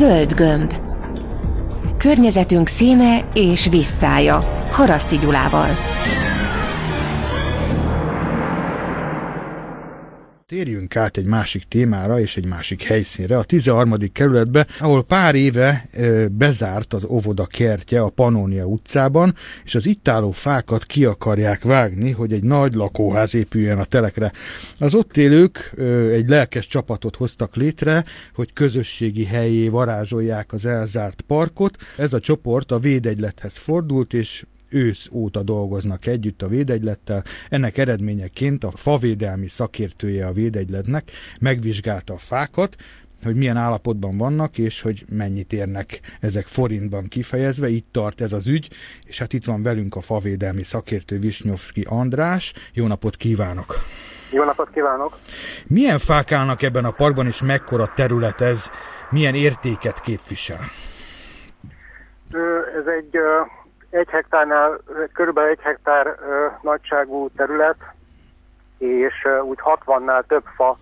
Zöld gömb. Környezetünk színe és visszája. Haraszti Gyulával. Térjünk át egy másik témára és egy másik helyszínre, a 13. kerületbe, ahol pár éve bezárt az óvoda kertje a Panónia utcában, és az itt álló fákat ki akarják vágni, hogy egy nagy lakóház épüljön a telekre. Az ott élők egy lelkes csapatot hoztak létre, hogy közösségi helyé varázsolják az elzárt parkot. Ez a csoport a védegylethez fordult, és ősz óta dolgoznak együtt a védegylettel. Ennek eredményeként a favédelmi szakértője a védegyletnek megvizsgálta a fákat, hogy milyen állapotban vannak, és hogy mennyit érnek ezek forintban kifejezve. Itt tart ez az ügy, és hát itt van velünk a favédelmi szakértő Visnyovszki András. Jó napot kívánok! Jó napot kívánok! Milyen fák állnak ebben a parkban, és mekkora terület ez, milyen értéket képvisel? Ez egy egy hektárnál, körülbelül egy hektár ö, nagyságú terület, és ö, úgy 60-nál több fa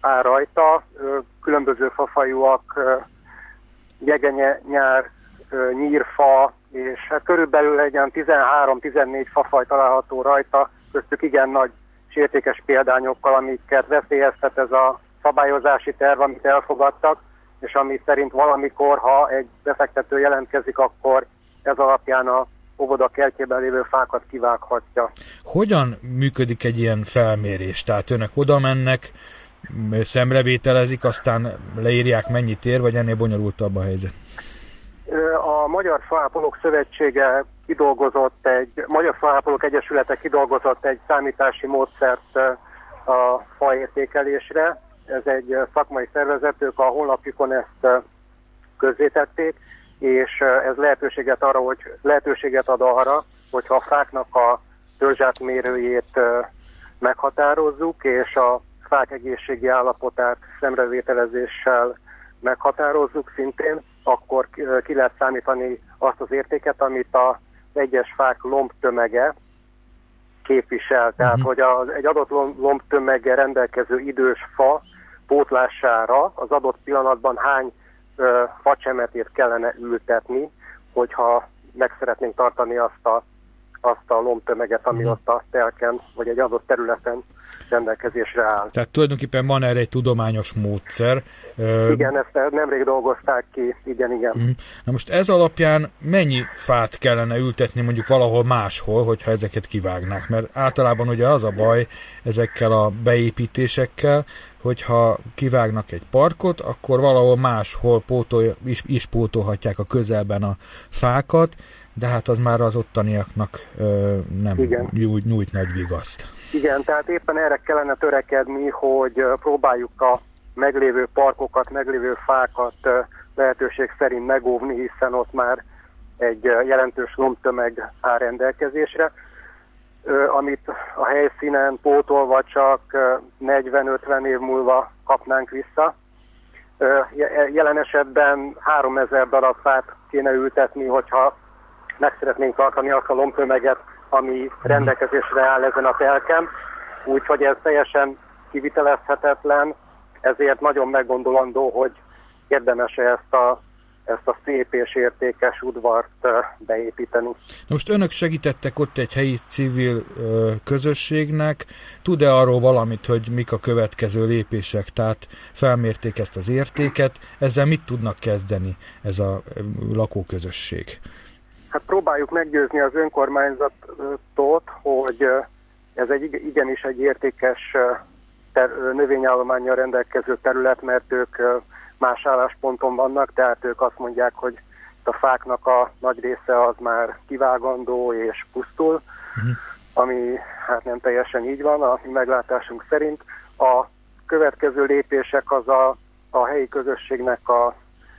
áll rajta, ö, különböző fafajúak, jegenye, nyár, nyírfa, és hát körülbelül egy olyan 13-14 fafaj található rajta, köztük igen nagy és példányokkal, amiket veszélyeztet ez a szabályozási terv, amit elfogadtak, és ami szerint valamikor, ha egy befektető jelentkezik, akkor ez alapján a óvoda kertjében lévő fákat kivághatja. Hogyan működik egy ilyen felmérés? Tehát önök oda mennek, szemrevételezik, aztán leírják mennyit ér, vagy ennél bonyolultabb a helyzet? A Magyar Faápolók Szövetsége kidolgozott egy, Magyar Faápolók Egyesülete kidolgozott egy számítási módszert a faértékelésre. Ez egy szakmai szervezet, ők a honlapjukon ezt közzétették, és ez lehetőséget, arra, hogy, lehetőséget ad arra, hogyha a fáknak a törzsátmérőjét meghatározzuk, és a fák egészségi állapotát szemrevételezéssel meghatározzuk szintén, akkor ki lehet számítani azt az értéket, amit az egyes fák lombtömege képvisel. Tehát, uh-huh. hogy az, egy adott lombtömege rendelkező idős fa pótlására az adott pillanatban hány facsemetét kellene ültetni, hogyha meg szeretnénk tartani azt a, azt a lombtömeget, ami mm. ott a telken, vagy egy adott területen rendelkezésre áll. Tehát tulajdonképpen van erre egy tudományos módszer. Igen, ezt nemrég dolgozták ki, igen, igen. Mm. Na most ez alapján mennyi fát kellene ültetni mondjuk valahol máshol, hogyha ezeket kivágnák? Mert általában ugye az a baj ezekkel a beépítésekkel, hogyha kivágnak egy parkot, akkor valahol máshol pótol, is, is pótolhatják a közelben a fákat, de hát az már az ottaniaknak ö, nem Igen. Nyújt, nyújt nagy vigaszt. Igen, tehát éppen erre kellene törekedni, hogy próbáljuk a meglévő parkokat, meglévő fákat lehetőség szerint megóvni, hiszen ott már egy jelentős lombtömeg áll rendelkezésre amit a helyszínen pótolva csak 40-50 év múlva kapnánk vissza. Jelen esetben 3000 darab fát kéne ültetni, hogyha meg szeretnénk tartani azt a lombtömeget, ami mhm. rendelkezésre áll ezen a telken. Úgyhogy ez teljesen kivitelezhetetlen, ezért nagyon meggondolandó, hogy érdemes -e ezt a ezt a szép és értékes udvart beépíteni. Most önök segítettek ott egy helyi civil közösségnek, tud-e arról valamit, hogy mik a következő lépések, tehát felmérték ezt az értéket, ezzel mit tudnak kezdeni ez a lakóközösség? Hát próbáljuk meggyőzni az önkormányzatot, hogy ez egy igenis egy értékes növényállományjal rendelkező terület, mert ők más állásponton vannak, tehát ők azt mondják, hogy a fáknak a nagy része az már kivágandó és pusztul, uh-huh. ami hát nem teljesen így van a mi meglátásunk szerint. A következő lépések az a, a helyi közösségnek a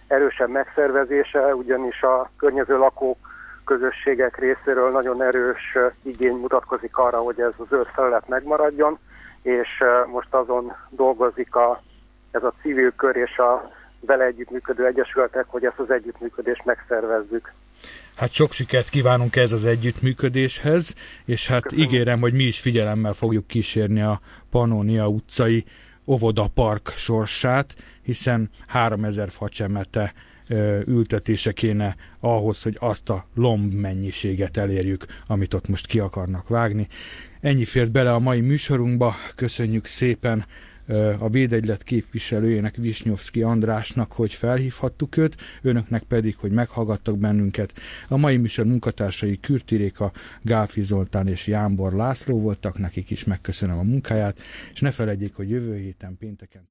erősebb megszervezése, ugyanis a környező lakók közösségek részéről nagyon erős igény mutatkozik arra, hogy ez az őrfelület megmaradjon, és most azon dolgozik a ez a civil kör és a vele együttműködő egyesületek, hogy ezt az együttműködést megszervezzük. Hát sok sikert kívánunk ez az együttműködéshez, és hát Köszönöm. ígérem, hogy mi is figyelemmel fogjuk kísérni a Pannonia utcai óvoda park sorsát, hiszen 3000 facsemete ültetése kéne ahhoz, hogy azt a lomb mennyiséget elérjük, amit ott most ki akarnak vágni. Ennyi fért bele a mai műsorunkba, köszönjük szépen a védegylet képviselőjének Visnyovszki Andrásnak, hogy felhívhattuk őt, önöknek pedig, hogy meghallgattak bennünket. A mai műsor munkatársai Kürtiréka, Gáfi Zoltán és Jámbor László voltak, nekik is megköszönöm a munkáját, és ne felejtjék, hogy jövő héten pénteken